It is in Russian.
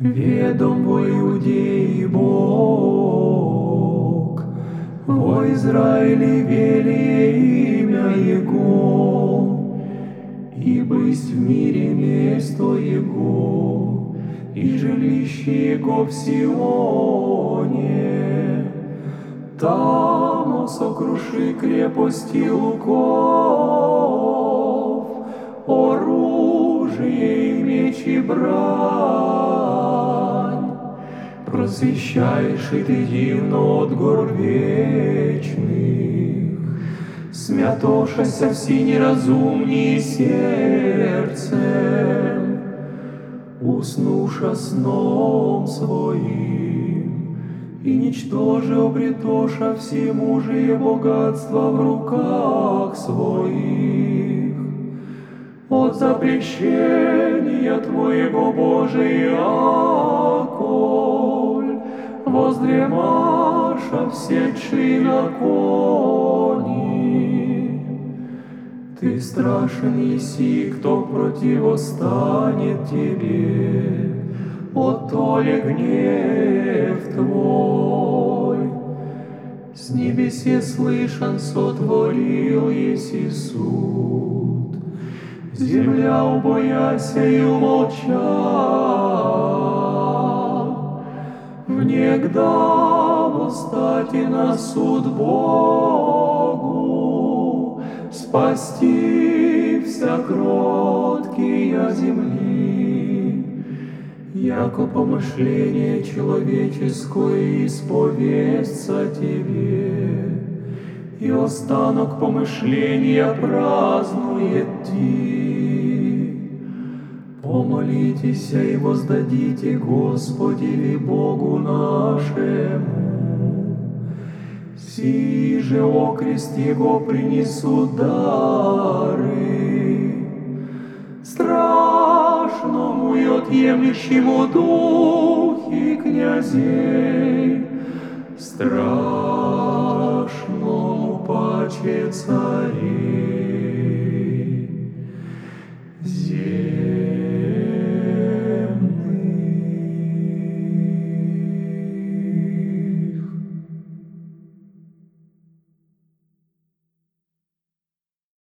Ведом во Иудеи Бог, во Израиле вели имя Его, и быть в мире место Его, и жилище Его в Сионе. Там сокруши крепости луков, оружие и мечи брань. Просвещаешь и ты от гор вечных, Смятошася всі неразумні серцем, уснуша сном своим, и ничтоже обретоша все мужие богатства в руках своих. От запрещения Твоего Божия, воздремаша все на кони. Ты страшен еси, кто противостанет тебе, от толи гнев Твой. С небесе слышан сотворил еси суд, Земля убояся и умолча. Внегда восстать и на суд Богу, Спасти вся кроткие земли. Яко помышление человеческое исповестся Тебе, и останок помышления празднует Ти. Помолитесь и воздадите Господи Богу нашему. Си же окрест Его принесут дары, страшному и отъемлющему духи князей, страшному паче царей.